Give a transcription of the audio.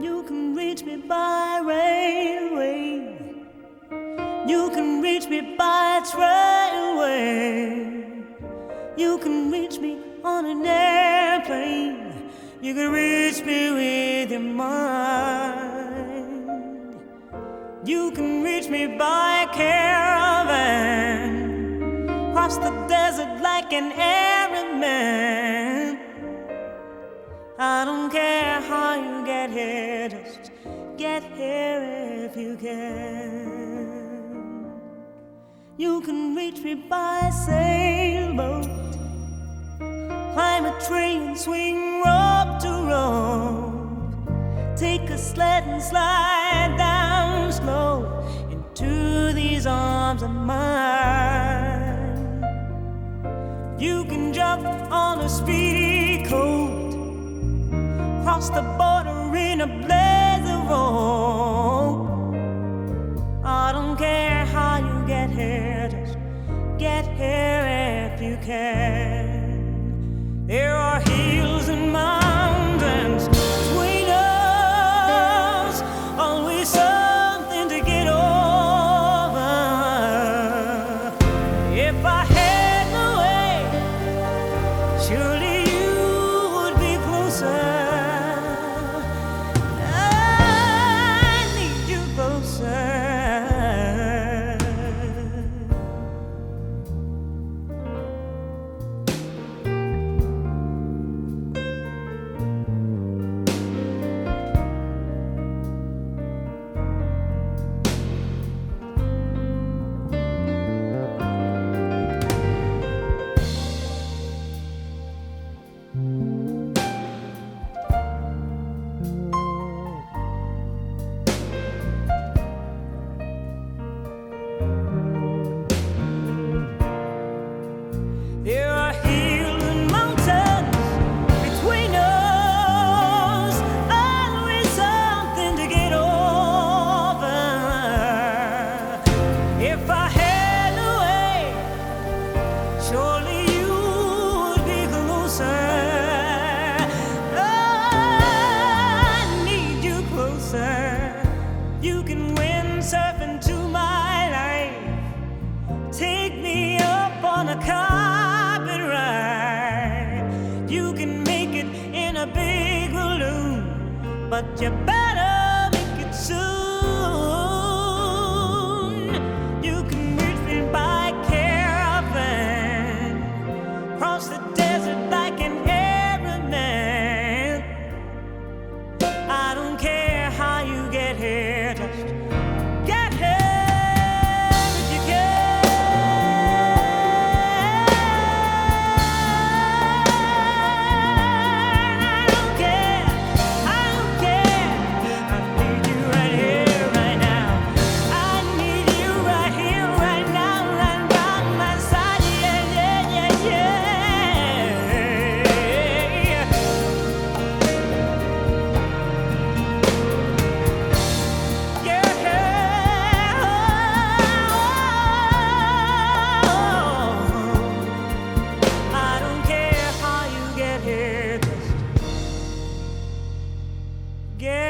You can reach me by railway. You can reach me by trailway. You can reach me on an airplane. You can reach me with your mind. You can reach me by caravan. Cross the desert like an Arab man. I don't care get here, just get here if you can. You can reach me by sailboat, climb a tree and swing rope to rope, take a sled and slide down slow into these arms of mine. You can jump on a speedy coat cross the border in a blaze a carpet ride. You can make it in a big balloon, but you better care